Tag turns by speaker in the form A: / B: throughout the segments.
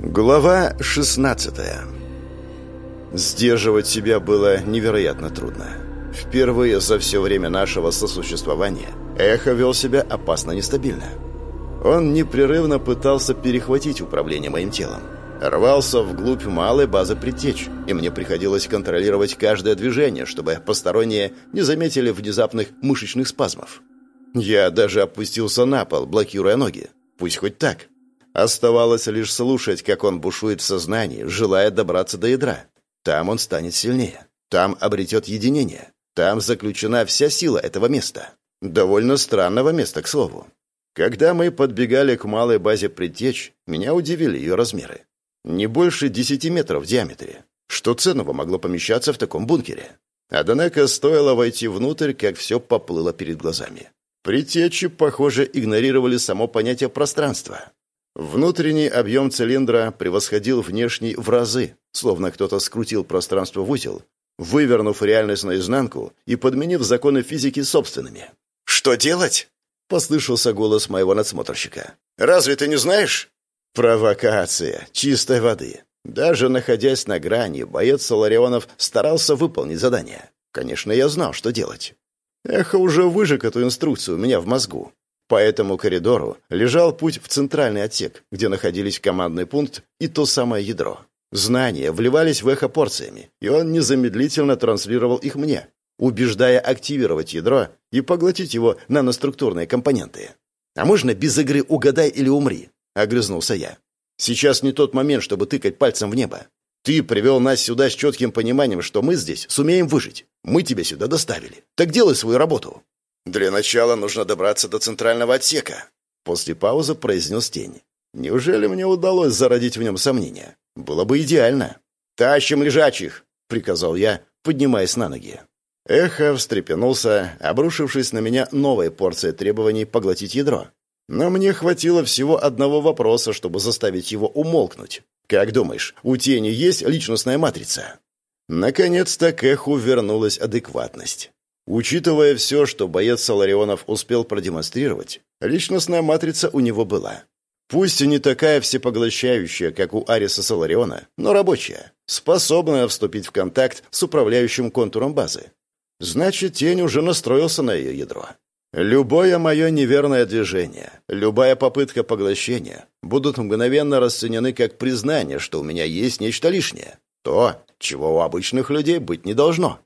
A: Глава 16 Сдерживать себя было невероятно трудно. Впервые за все время нашего сосуществования Эхо вел себя опасно нестабильно. Он непрерывно пытался перехватить управление моим телом. Рвался вглубь малой базы предтеч, и мне приходилось контролировать каждое движение, чтобы посторонние не заметили внезапных мышечных спазмов. Я даже опустился на пол, блокируя ноги. Пусть хоть так. Оставалось лишь слушать, как он бушует в сознании, желая добраться до ядра. Там он станет сильнее. Там обретет единение. Там заключена вся сила этого места. Довольно странного места, к слову. Когда мы подбегали к малой базе предтеч, меня удивили ее размеры. Не больше десяти метров в диаметре. Что ценного могло помещаться в таком бункере? Однако стоило войти внутрь, как все поплыло перед глазами. Предтечи, похоже, игнорировали само понятие пространства. Внутренний объем цилиндра превосходил внешний в разы, словно кто-то скрутил пространство в узел, вывернув реальность наизнанку и подменив законы физики собственными.
B: «Что делать?» — послышался голос моего надсмотрщика. «Разве ты не знаешь?»
A: Провокация чистой воды. Даже находясь на грани, боец Соларионов старался выполнить задание. Конечно, я знал, что делать. Эхо уже выжег эту инструкцию у меня в мозгу. По этому коридору лежал путь в центральный отсек, где находились командный пункт и то самое ядро. Знания вливались в эхо порциями, и он незамедлительно транслировал их мне, убеждая активировать ядро и поглотить его наноструктурные компоненты. «А можно без игры «угадай или умри»?» — огрызнулся я. «Сейчас не тот момент, чтобы тыкать пальцем в небо. Ты привел нас сюда с четким пониманием, что мы здесь сумеем выжить. Мы тебя сюда доставили. Так делай свою работу».
B: «Для начала нужно добраться до центрального отсека», —
A: после паузы произнес тень. «Неужели мне удалось зародить в нем сомнения? Было бы идеально». «Тащим лежачих!» — приказал я, поднимаясь на ноги. Эхо встрепенулся, обрушившись на меня новой порцией требований поглотить ядро. Но мне хватило всего одного вопроса, чтобы заставить его умолкнуть. «Как думаешь, у тени есть личностная матрица?» Наконец-то к эху вернулась адекватность. Учитывая все, что боец Соларионов успел продемонстрировать, личностная матрица у него была. Пусть и не такая всепоглощающая, как у Ариса Солариона, но рабочая, способная вступить в контакт с управляющим контуром базы. Значит, тень уже настроился на ее ядро. Любое мое неверное движение, любая попытка поглощения будут мгновенно расценены как признание, что у меня есть нечто лишнее. То, чего у обычных людей быть не должно.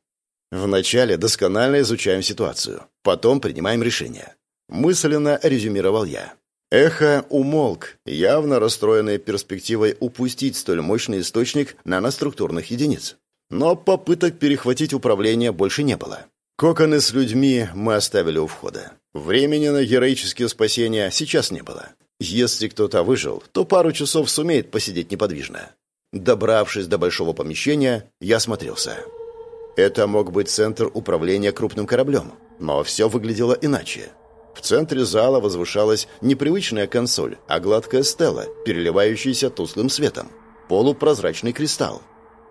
A: Вначале досконально изучаем ситуацию, потом принимаем решение. Мысленно резюмировал я. Эхо умолк, явно расстроенный перспективой упустить столь мощный источник наноструктурных единиц. Но попыток перехватить управление больше не было. Коконы с людьми мы оставили у входа. Времени на героические спасения сейчас не было. Если кто-то выжил, то пару часов сумеет посидеть неподвижно. Добравшись до большого помещения, я смотрелся. Это мог быть центр управления крупным кораблем, но все выглядело иначе. В центре зала возвышалась непривычная консоль, а гладкая стела, переливающаяся тусклым светом. Полупрозрачный кристалл.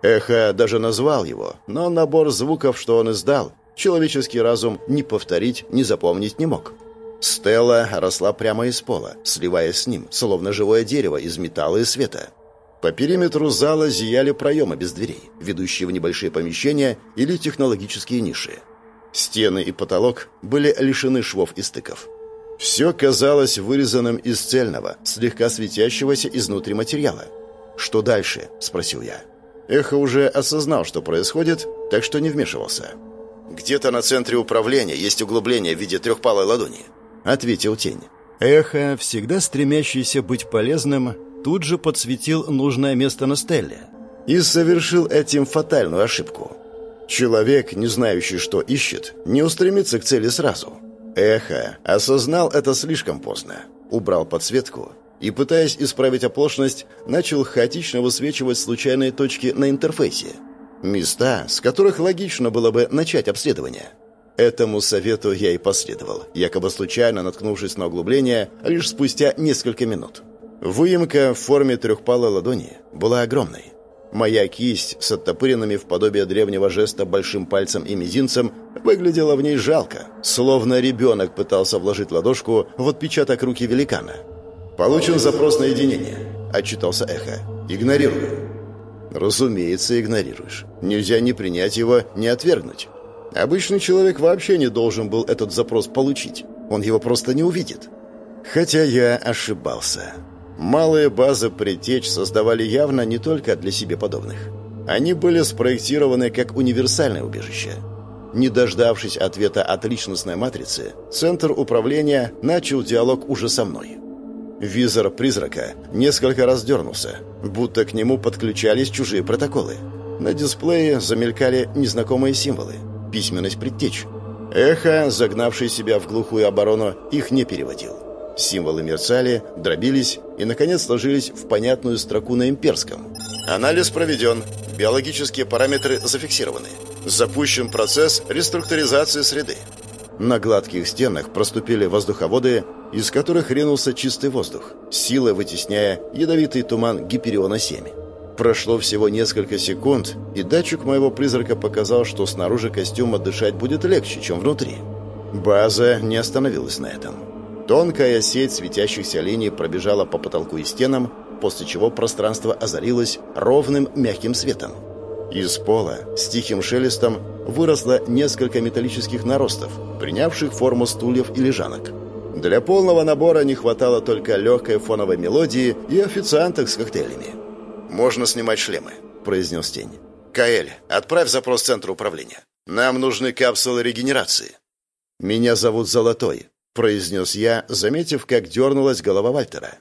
A: Эхо даже назвал его, но набор звуков, что он издал, человеческий разум ни повторить, ни запомнить не мог. Стелла росла прямо из пола, сливаясь с ним, словно живое дерево из металла и света. По периметру зала зияли проемы без дверей, ведущие в небольшие помещения или технологические ниши. Стены и потолок были лишены швов и стыков. Все казалось вырезанным из цельного, слегка светящегося изнутри материала. «Что дальше?» – спросил я. Эхо уже осознал, что происходит, так что не вмешивался.
B: «Где-то на центре управления есть углубление в виде трехпалой ладони», —
A: ответил тень. Эхо, всегда стремящийся быть полезным, тут же подсветил нужное место на стелле и совершил этим фатальную ошибку. Человек, не знающий, что ищет, не устремится к цели сразу. Эхо осознал это слишком поздно, убрал подсветку и, пытаясь исправить оплошность, начал хаотично высвечивать случайные точки на интерфейсе. Места, с которых логично было бы начать обследование. Этому совету я и последовал, якобы случайно наткнувшись на углубление лишь спустя несколько минут. Выемка в форме трехпалой ладони была огромной. Моя кисть с оттопыренными в подобие древнего жеста большим пальцем и мизинцем выглядела в ней жалко, словно ребенок пытался вложить ладошку в отпечаток руки великана. «Получен запрос на единение», — отчитался Эхо. Игнорирую. Разумеется, игнорируешь. Нельзя ни принять его, ни отвергнуть. Обычный человек вообще не должен был этот запрос получить. Он его просто не увидит. Хотя я ошибался. Малые базы предтеч создавали явно не только для себе подобных. Они были спроектированы как универсальное убежище. Не дождавшись ответа от личностной матрицы, Центр управления начал диалог уже со мной. Визор призрака несколько раз дернулся, будто к нему подключались чужие протоколы. На дисплее замелькали незнакомые символы. Письменность предтеч. Эхо, загнавший себя в глухую оборону, их не переводил. Символы мерцали, дробились и, наконец, сложились в понятную строку на имперском. Анализ проведен. Биологические параметры зафиксированы. Запущен процесс реструктуризации среды. На гладких стенах проступили воздуховоды, из которых ринулся чистый воздух, силой вытесняя ядовитый туман Гипериона-7. Прошло всего несколько секунд, и датчик моего призрака показал, что снаружи костюма дышать будет легче, чем внутри. База не остановилась на этом. Тонкая сеть светящихся линий пробежала по потолку и стенам, после чего пространство озарилось ровным мягким светом. Из пола с тихим шелестом выросло несколько металлических наростов, принявших форму стульев и лежанок. Для полного набора не хватало только легкой фоновой мелодии и официанток с коктейлями. «Можно снимать шлемы», — произнес тень. «Каэль, отправь запрос в центр управления. Нам нужны капсулы регенерации». «Меня зовут Золотой», — произнес я, заметив, как дернулась голова Вальтера.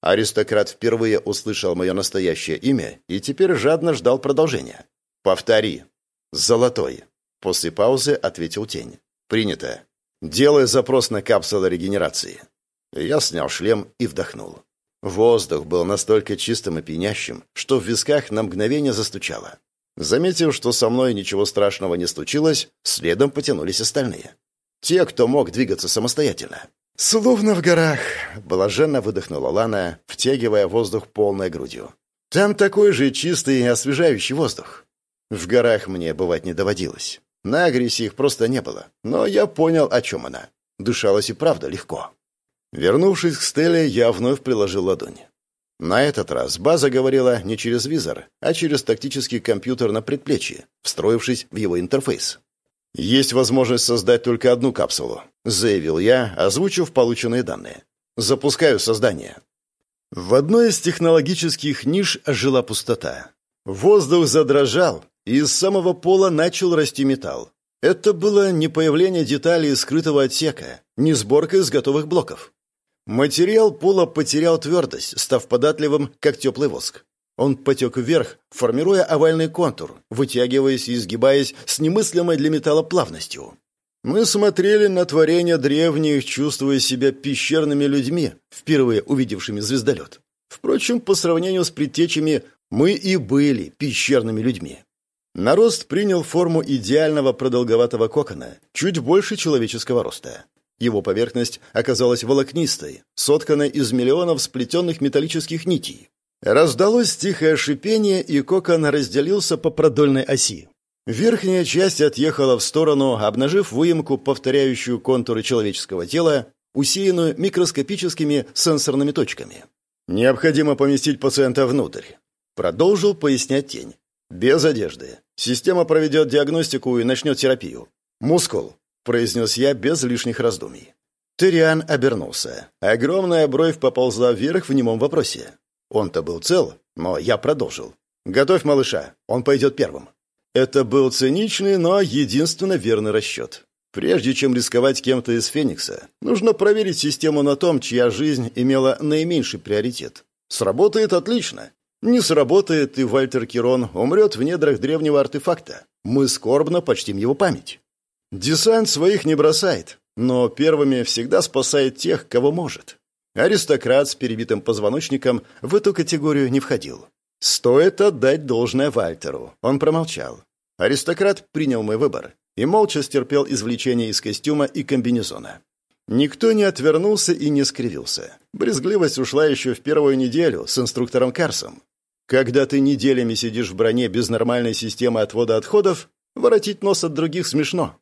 A: Аристократ впервые услышал мое настоящее имя и теперь жадно ждал продолжения. «Повтори». «Золотой». После паузы ответил тень. «Принято. Делай запрос на капсулы регенерации». Я снял шлем и вдохнул. Воздух был настолько чистым и пьянящим, что в висках на мгновение застучало. Заметив, что со мной ничего страшного не случилось, следом потянулись остальные. Те, кто мог двигаться самостоятельно. «Словно в горах!» — блаженно выдохнула Лана, втягивая воздух полной грудью. «Там такой же чистый и освежающий воздух. В горах мне бывать не доводилось. На агрессии их просто не было. Но я понял, о чем она. Дышалось и правда легко. Вернувшись к Стелле, я вновь приложил ладонь. На этот раз база говорила не через визор, а через тактический компьютер на предплечье, встроившись в его интерфейс. «Есть возможность создать только одну капсулу», — заявил я, озвучив полученные данные. «Запускаю создание». В одной из технологических ниш жила пустота. Воздух задрожал, и из самого пола начал расти металл. Это было не появление деталей скрытого отсека, не сборка из готовых блоков. Материал пола потерял твердость, став податливым, как теплый воск. Он потек вверх, формируя овальный контур, вытягиваясь и изгибаясь с немыслимой для металла плавностью. Мы смотрели на творение древних, чувствуя себя пещерными людьми, впервые увидевшими звездолет. Впрочем, по сравнению с предтечами, мы и были пещерными людьми. Нарост принял форму идеального продолговатого кокона, чуть больше человеческого роста. Его поверхность оказалась волокнистой, сотканной из миллионов сплетенных металлических нитей. Раздалось тихое шипение, и кокон разделился по продольной оси. Верхняя часть отъехала в сторону, обнажив выемку, повторяющую контуры человеческого тела, усеянную микроскопическими сенсорными точками. «Необходимо поместить пациента внутрь», — продолжил пояснять тень. «Без одежды. Система проведет диагностику и начнет терапию. Мускул», — произнес я без лишних раздумий. Тыриан обернулся. Огромная бровь поползла вверх в немом вопросе. Он-то был цел, но я продолжил. «Готовь малыша, он пойдет первым». Это был циничный, но единственно верный расчет. Прежде чем рисковать кем-то из Феникса, нужно проверить систему на том, чья жизнь имела наименьший приоритет. Сработает отлично. Не сработает, и Вальтер Кирон умрет в недрах древнего артефакта. Мы скорбно почтим его память. Десант своих не бросает, но первыми всегда спасает тех, кого может. Аристократ с перебитым позвоночником в эту категорию не входил. Стоит отдать должное Вальтеру. Он промолчал. Аристократ принял мой выбор и молча стерпел извлечение из костюма и комбинезона. Никто не отвернулся и не скривился. Брезгливость ушла еще в первую неделю с инструктором Карсом. Когда ты неделями сидишь в броне без нормальной системы отвода отходов, воротить нос от других смешно.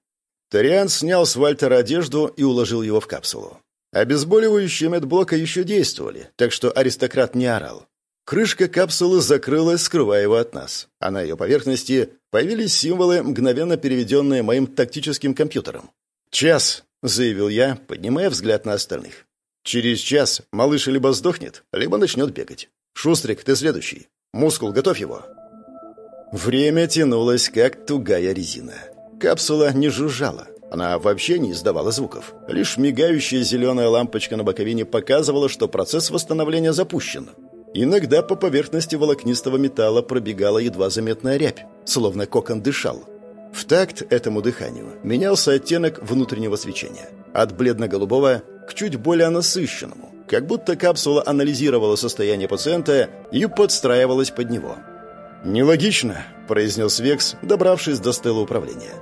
A: Ториан снял с Вальтера одежду и уложил его в капсулу. Обезболивающие медблока еще действовали, так что аристократ не орал. Крышка капсулы закрылась, скрывая его от нас, а на ее поверхности появились символы, мгновенно переведенные моим тактическим компьютером. «Час», — заявил я, поднимая взгляд на остальных. «Через час малыш либо сдохнет, либо начнет бегать. Шустрик, ты следующий. Мускул, готовь его». Время тянулось, как тугая резина. Капсула не жужжала. Она вообще не издавала звуков. Лишь мигающая зеленая лампочка на боковине показывала, что процесс восстановления запущен. Иногда по поверхности волокнистого металла пробегала едва заметная рябь, словно кокон дышал. В такт этому дыханию менялся оттенок внутреннего свечения. От бледно-голубого к чуть более насыщенному, как будто капсула анализировала состояние пациента и подстраивалась под него. «Нелогично», — произнес Векс, добравшись до стыла управления.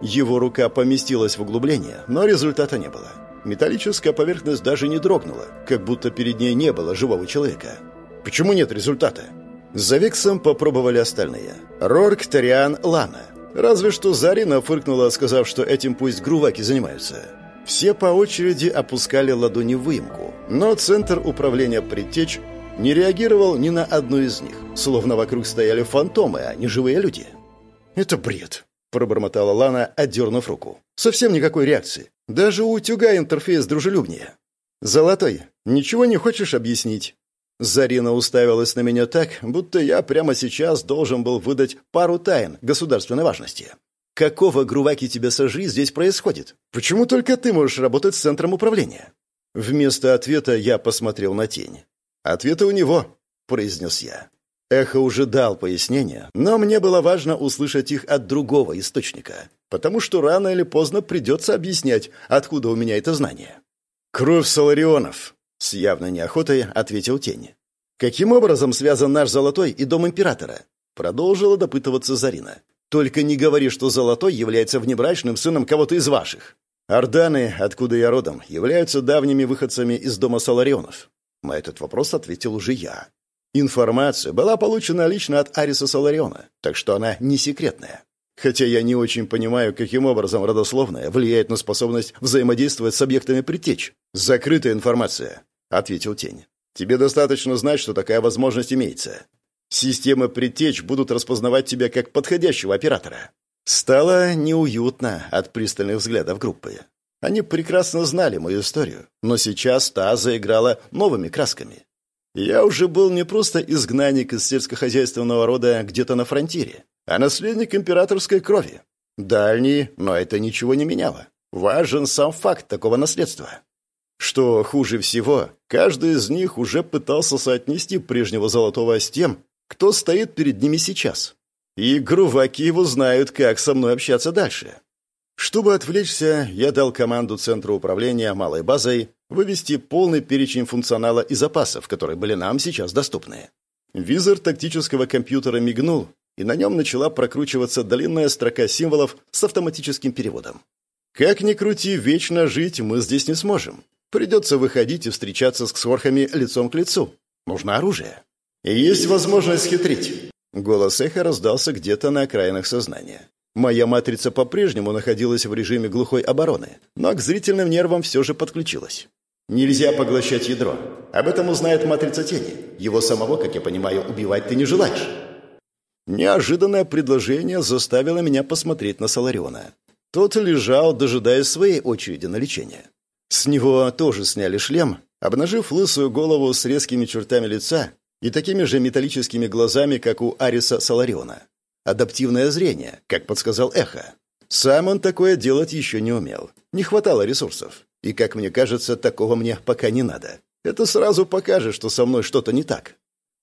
A: Его рука поместилась в углубление, но результата не было. Металлическая поверхность даже не дрогнула, как будто перед ней не было живого человека. Почему нет результата? За Виксом попробовали остальные. Рорк, Ториан, Лана. Разве что Зарина фыркнула, сказав, что этим пусть груваки занимаются. Все по очереди опускали ладони в выемку, но центр управления предтеч не реагировал ни на одну из них, словно вокруг стояли фантомы, а не живые люди. «Это бред», — пробормотала Лана, отдернув руку. «Совсем никакой реакции. Даже у утюга интерфейс дружелюбнее». «Золотой, ничего не хочешь объяснить?» Зарина уставилась на меня так, будто я прямо сейчас должен был выдать пару тайн государственной важности. «Какого, Груваки, тебя сожри здесь происходит? Почему только ты можешь работать с центром управления?» Вместо ответа я посмотрел на тень. «Ответы у него», — произнес я. Эхо уже дал пояснение, но мне было важно услышать их от другого источника, потому что рано или поздно придется объяснять, откуда у меня это знание. «Кровь Соларионов», с явной неохотой ответил Тень. «Каким образом связан наш Золотой и Дом Императора?» Продолжила допытываться Зарина. «Только не говори, что Золотой является внебрачным сыном кого-то из ваших. Орданы, откуда я родом, являются давними выходцами из Дома Соларионов». На этот вопрос ответил уже я. Информация была получена лично от Ариса Солариона, так что она не секретная. Хотя я не очень понимаю, каким образом родословная влияет на способность взаимодействовать с объектами предтеч. Закрытая информация, ответил Тень. Тебе достаточно знать, что такая возможность имеется. Системы предтеч будут распознавать тебя как подходящего оператора. Стало неуютно от пристальных взглядов группы. Они прекрасно знали мою историю, но сейчас та заиграла новыми красками. Я уже был не просто изгнанник из сельскохозяйственного рода где-то на фронтире а наследник императорской крови. Дальний, но это ничего не меняло. Важен сам факт такого наследства. Что хуже всего, каждый из них уже пытался соотнести прежнего Золотого с тем, кто стоит перед ними сейчас. И груваки его знают, как со мной общаться дальше. Чтобы отвлечься, я дал команду Центру управления малой базой вывести полный перечень функционала и запасов, которые были нам сейчас доступны. Визор тактического компьютера мигнул, и на нем начала прокручиваться длинная строка символов с автоматическим переводом. Как ни крути, вечно жить мы здесь не сможем. Придется выходить и встречаться с ксорхами лицом к лицу. Нужно оружие. Есть возможность хитрить. Голос эхо раздался где-то на окраинах сознания. Моя матрица по-прежнему находилась в режиме глухой обороны, но к зрительным нервам все же подключилась. Нельзя поглощать ядро. Об этом узнает матрица тени. Его самого, как я понимаю, убивать ты не желаешь. Неожиданное предложение заставило меня посмотреть на Солариона. Тот лежал, дожидаясь своей очереди на лечение. С него тоже сняли шлем, обнажив лысую голову с резкими чертами лица и такими же металлическими глазами, как у Ариса Солариона. Адаптивное зрение, как подсказал Эхо. Сам он такое делать еще не умел. Не хватало ресурсов. И, как мне кажется, такого мне пока не надо. Это сразу покажет, что со мной что-то не так.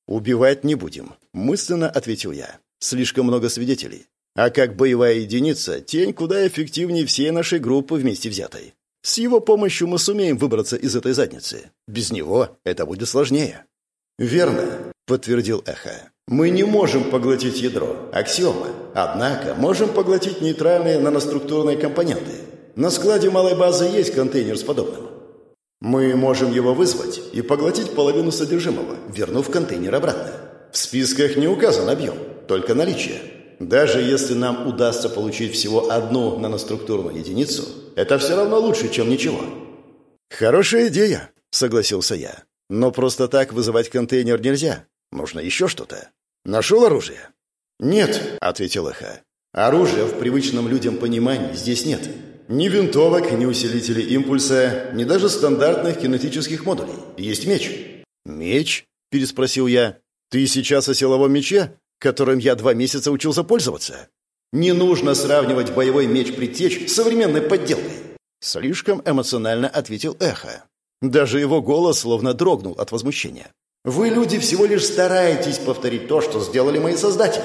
A: «Убивать не будем», — мысленно ответил я. «Слишком много свидетелей. А как боевая единица, тень куда эффективнее всей нашей группы вместе взятой. С его помощью мы сумеем выбраться из этой задницы. Без него это будет сложнее». «Верно», — подтвердил Эхо. «Мы не можем поглотить ядро. Аксиома. Однако можем поглотить нейтральные наноструктурные компоненты. На складе малой базы есть контейнер с подобным. Мы можем его вызвать и поглотить половину содержимого, вернув контейнер обратно. В списках не указан объем, только наличие. Даже если нам удастся получить всего одну наноструктурную единицу, это все равно лучше, чем ничего. Хорошая идея, согласился я. Но просто так вызывать контейнер нельзя. Нужно еще что-то. Нашел оружие? «Нет», — ответил Эхо. «Оружия в привычном людям понимании здесь нет. Ни винтовок, ни усилителей импульса, ни даже стандартных кинетических модулей. Есть меч». «Меч?» — переспросил я. «Ты сейчас о силовом мече, которым я два месяца учился пользоваться?» «Не нужно сравнивать боевой меч предтеч с современной подделкой». Слишком эмоционально ответил Эхо. Даже его голос словно дрогнул от возмущения. «Вы, люди, всего лишь стараетесь повторить то, что сделали мои создатели».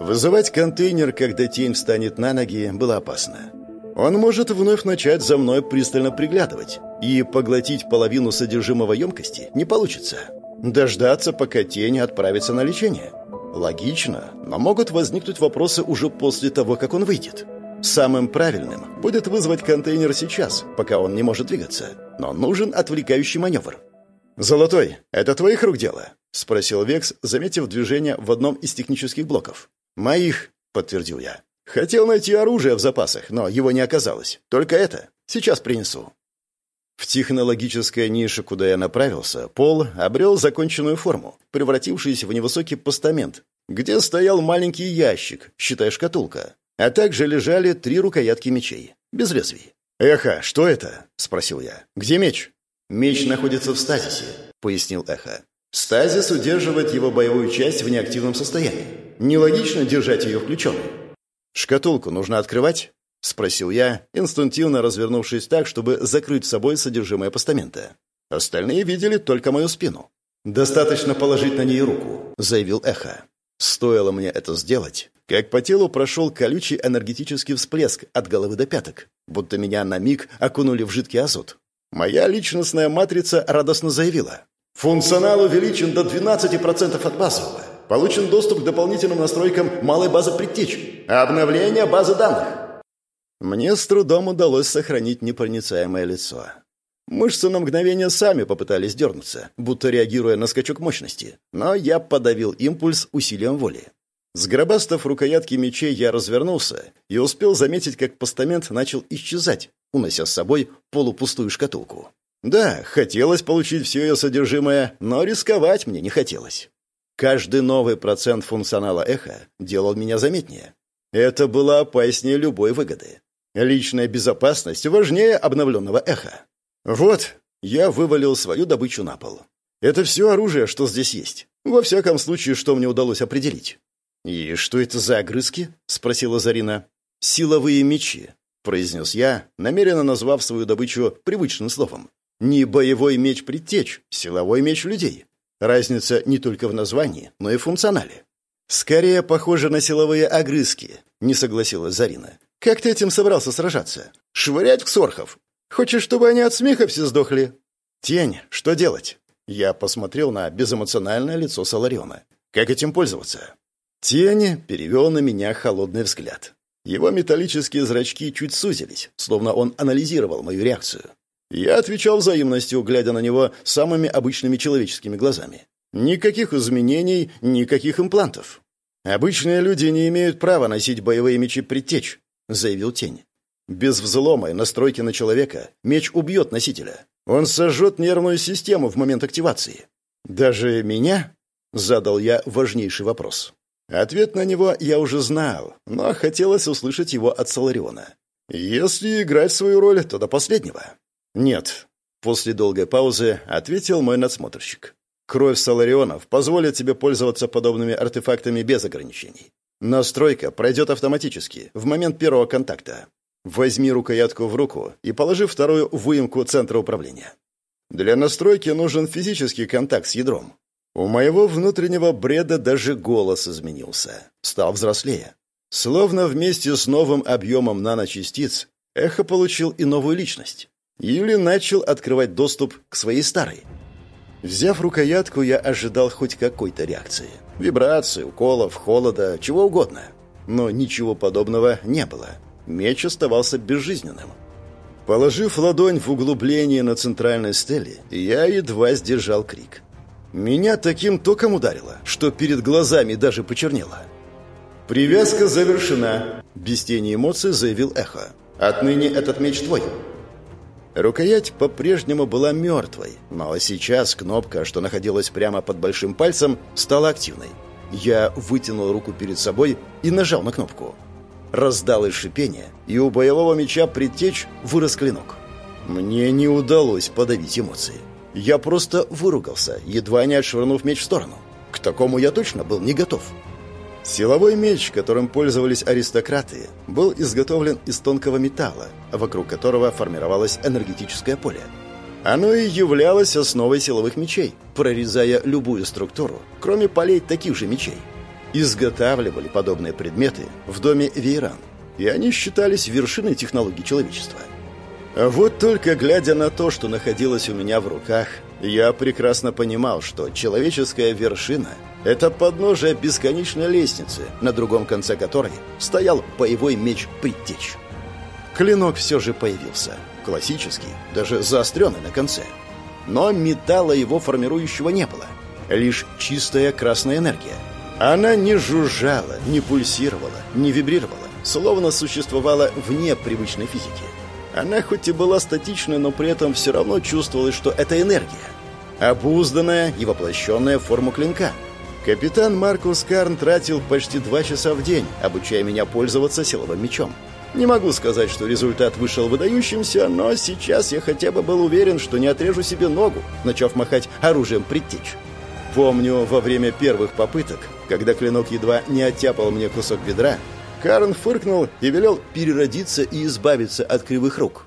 A: Вызывать контейнер, когда тень встанет на ноги, было опасно. Он может вновь начать за мной пристально приглядывать, и поглотить половину содержимого емкости не получится. Дождаться, пока тень отправится на лечение. Логично, но могут возникнуть вопросы уже после того, как он выйдет. Самым правильным будет вызвать контейнер сейчас, пока он не может двигаться, но нужен отвлекающий маневр. «Золотой, это твоих рук дело?» — спросил Векс, заметив движение в одном из технических блоков. «Моих», — подтвердил я. «Хотел найти оружие в запасах, но его не оказалось. Только это. Сейчас принесу». В технологической нише, куда я направился, пол обрел законченную форму, превратившийся в невысокий постамент, где стоял маленький ящик, считай шкатулка, а также лежали три рукоятки мечей, без лезвий. «Эхо, что это?» — спросил я. «Где меч?» «Меч находится в стазисе», — пояснил Эхо. «Стазис удерживает его боевую часть в неактивном состоянии. Нелогично держать ее включенной. «Шкатулку нужно открывать?» — спросил я, инстинктивно развернувшись так, чтобы закрыть собой содержимое постамента. Остальные видели только мою спину. «Достаточно положить на ней руку», — заявил Эхо. Стоило мне это сделать, как по телу прошел колючий энергетический всплеск от головы до пяток, будто меня на миг окунули в жидкий азот. Моя личностная матрица радостно заявила. «Функционал увеличен до 12% от базового. Получен доступ к дополнительным настройкам малой базы предтеч. Обновление базы данных. Мне с трудом удалось сохранить непроницаемое лицо. Мышцы на мгновение сами попытались дернуться, будто реагируя на скачок мощности, но я подавил импульс усилием воли. Сгробастав рукоятки мечей, я развернулся и успел заметить, как постамент начал исчезать, унося с собой полупустую шкатулку. Да, хотелось получить все ее содержимое, но рисковать мне не хотелось. Каждый новый процент функционала эхо делал меня заметнее. Это было опаснее любой выгоды. Личная безопасность важнее обновленного эха. Вот, я вывалил свою добычу на пол. Это все оружие, что здесь есть. Во всяком случае, что мне удалось определить. «И что это за огрызки?» — спросила Зарина. «Силовые мечи», — произнес я, намеренно назвав свою добычу привычным словом. «Не боевой меч предтеч, силовой меч людей. Разница не только в названии, но и в функционале. «Скорее похоже на силовые огрызки», — не согласилась Зарина. «Как ты этим собрался сражаться? Швырять в сорхов? Хочешь, чтобы они от смеха все сдохли?» «Тень, что делать?» Я посмотрел на безэмоциональное лицо Солариона. «Как этим пользоваться?» Тень перевел на меня холодный взгляд. Его металлические зрачки чуть сузились, словно он анализировал мою реакцию. Я отвечал взаимностью, глядя на него самыми обычными человеческими глазами. Никаких изменений, никаких имплантов. «Обычные люди не имеют права носить боевые мечи предтеч», — заявил Тень. «Без взлома и настройки на человека меч убьет носителя. Он сожжет нервную систему в момент активации». «Даже меня?» — задал я важнейший вопрос. Ответ на него я уже знал, но хотелось услышать его от Солариона. «Если играть свою роль, то до последнего». «Нет», — после долгой паузы ответил мой надсмотрщик. «Кровь Соларионов позволит тебе пользоваться подобными артефактами без ограничений. Настройка пройдет автоматически, в момент первого контакта. Возьми рукоятку в руку и положи вторую в выемку центра управления. Для настройки нужен физический контакт с ядром. У моего внутреннего бреда даже голос изменился, стал взрослее. Словно вместе с новым объемом наночастиц эхо получил и новую личность. Или начал открывать доступ к своей старой. Взяв рукоятку, я ожидал хоть какой-то реакции. Вибрации, уколов, холода, чего угодно. Но ничего подобного не было. Меч оставался безжизненным. Положив ладонь в углубление на центральной стеле, я едва сдержал крик. Меня таким током ударило, что перед глазами даже почернело. «Привязка завершена», — без тени эмоций заявил Эхо. «Отныне этот меч твой». Рукоять по-прежнему была мертвой, но сейчас кнопка, что находилась прямо под большим пальцем, стала активной. Я вытянул руку перед собой и нажал на кнопку. Раздалось шипение, и у боевого меча предтечь вырос клинок. Мне не удалось подавить эмоции. Я просто выругался, едва не отшвырнув меч в сторону. К такому я точно был не готов. Силовой меч, которым пользовались аристократы, был изготовлен из тонкого металла, вокруг которого формировалось энергетическое поле. Оно и являлось основой силовых мечей, прорезая любую структуру, кроме полей таких же мечей. Изготавливали подобные предметы в доме Вейран, и они считались вершиной технологий человечества. Вот только глядя на то, что находилось у меня в руках, я прекрасно понимал, что человеческая вершина — это подножие бесконечной лестницы, на другом конце которой стоял боевой меч Предтеч. Клинок все же появился. Классический, даже заостренный на конце. Но металла его формирующего не было. Лишь чистая красная энергия. Она не жужжала, не пульсировала, не вибрировала, словно существовала вне привычной физики. Она хоть и была статичной, но при этом все равно чувствовалось, что это энергия. Обузданная и воплощенная в форму клинка. Капитан Маркус Карн тратил почти два часа в день, обучая меня пользоваться силовым мечом. Не могу сказать, что результат вышел выдающимся, но сейчас я хотя бы был уверен, что не отрежу себе ногу, начав махать оружием предтечь. Помню, во время первых попыток, когда клинок едва не оттяпал мне кусок бедра, Карн фыркнул и велел переродиться и избавиться от кривых рук.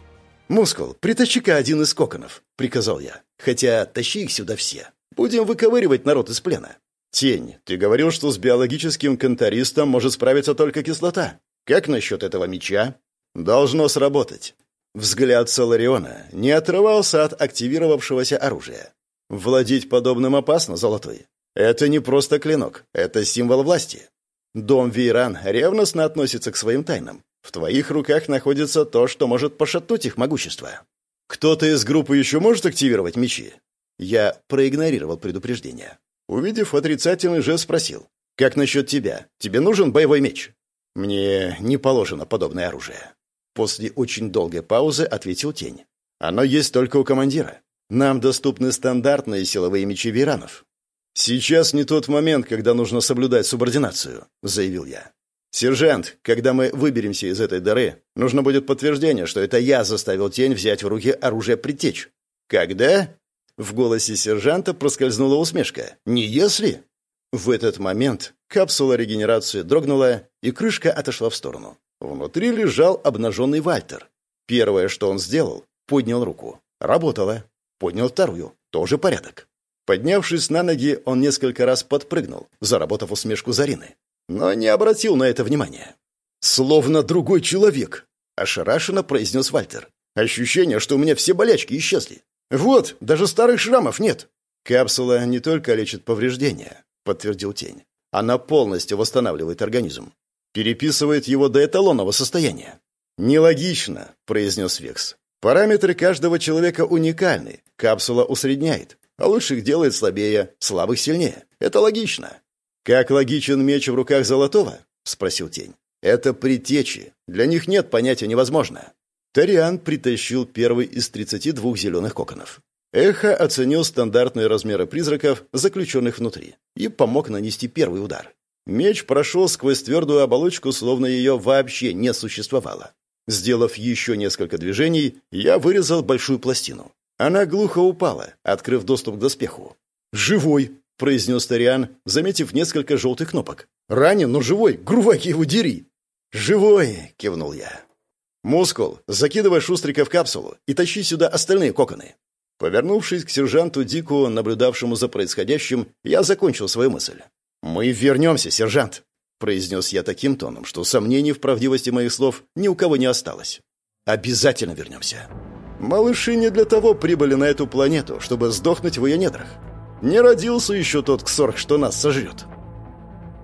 A: «Мускул, притащи-ка один из коконов», — приказал я. «Хотя тащи их сюда все. Будем выковыривать народ из плена». «Тень, ты говорил, что с биологическим контористом может справиться только кислота. Как насчет этого меча?» «Должно сработать». Взгляд Солариона не отрывался от активировавшегося оружия. «Владеть подобным опасно, Золотой. Это не просто клинок, это символ власти. Дом Вейран ревностно относится к своим тайнам. В твоих руках находится то, что может пошатнуть их могущество. Кто-то из группы еще может активировать мечи? Я проигнорировал предупреждение. Увидев отрицательный жест, спросил. «Как насчет тебя? Тебе нужен боевой меч?» «Мне не положено подобное оружие». После очень долгой паузы ответил Тень. «Оно есть только у командира. Нам доступны стандартные силовые мечи Вейранов. «Сейчас не тот момент, когда нужно соблюдать субординацию», — заявил я. «Сержант, когда мы выберемся из этой дыры, нужно будет подтверждение, что это я заставил тень взять в руки оружие предтечь». «Когда?» В голосе сержанта проскользнула усмешка. «Не если?» В этот момент капсула регенерации дрогнула, и крышка отошла в сторону. Внутри лежал обнаженный Вальтер. Первое, что он сделал, поднял руку. Работало. Поднял вторую. Тоже порядок. Поднявшись на ноги, он несколько раз подпрыгнул, заработав усмешку Зарины. Но не обратил на это внимания. «Словно другой человек!» — ошарашенно произнес Вальтер. «Ощущение, что у меня все болячки исчезли. Вот, даже старых шрамов нет!» «Капсула не только лечит повреждения», — подтвердил Тень. «Она полностью восстанавливает организм. Переписывает его до эталонного состояния». «Нелогично», — произнес Векс. «Параметры каждого человека уникальны. Капсула усредняет а лучших делает слабее, слабых сильнее. Это логично. Как логичен меч в руках Золотого? спросил Тень. Это притечи. Для них нет понятия невозможно. Тариан притащил первый из 32 зеленых коконов. Эхо оценил стандартные размеры призраков, заключенных внутри, и помог нанести первый удар. Меч прошел сквозь твердую оболочку, словно ее вообще не существовало. Сделав еще несколько движений, я вырезал большую пластину. Она глухо упала, открыв доступ к доспеху. «Живой!» — произнес Тариан, заметив несколько желтых кнопок. «Ранен, но живой! Груваки его дери!» «Живой!» — кивнул я. «Мускул, закидывай Шустрика в капсулу и тащи сюда остальные коконы». Повернувшись к сержанту Дику, наблюдавшему за происходящим, я закончил свою мысль. «Мы вернемся, сержант», — произнес я таким тоном, что сомнений в правдивости моих слов ни у кого не осталось. «Обязательно вернемся». Малыши не для того прибыли на эту планету, чтобы сдохнуть в ее недрах. Не родился еще тот ксорг, что нас сожрет.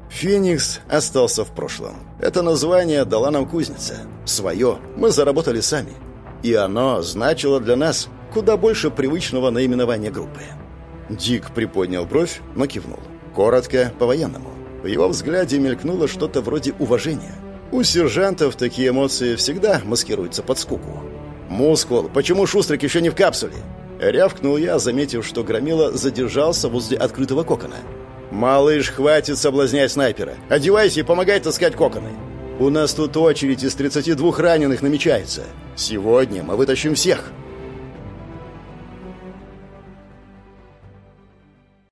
A: Феникс остался в прошлом. Это название дала нам кузница. Свое мы заработали сами. И оно значило для нас куда больше привычного наименования группы. Дик приподнял бровь, но кивнул. Коротко, по-военному. В его взгляде мелькнуло что-то вроде уважения. У сержантов такие эмоции всегда маскируются под скуку. «Мускул, почему Шустрик еще не в капсуле?» Рявкнул я, заметив, что Громила задержался возле открытого кокона. «Малыш, хватит соблазнять снайпера. Одевайся и помогай таскать коконы. У нас тут очередь из 32 раненых намечается. Сегодня мы вытащим всех».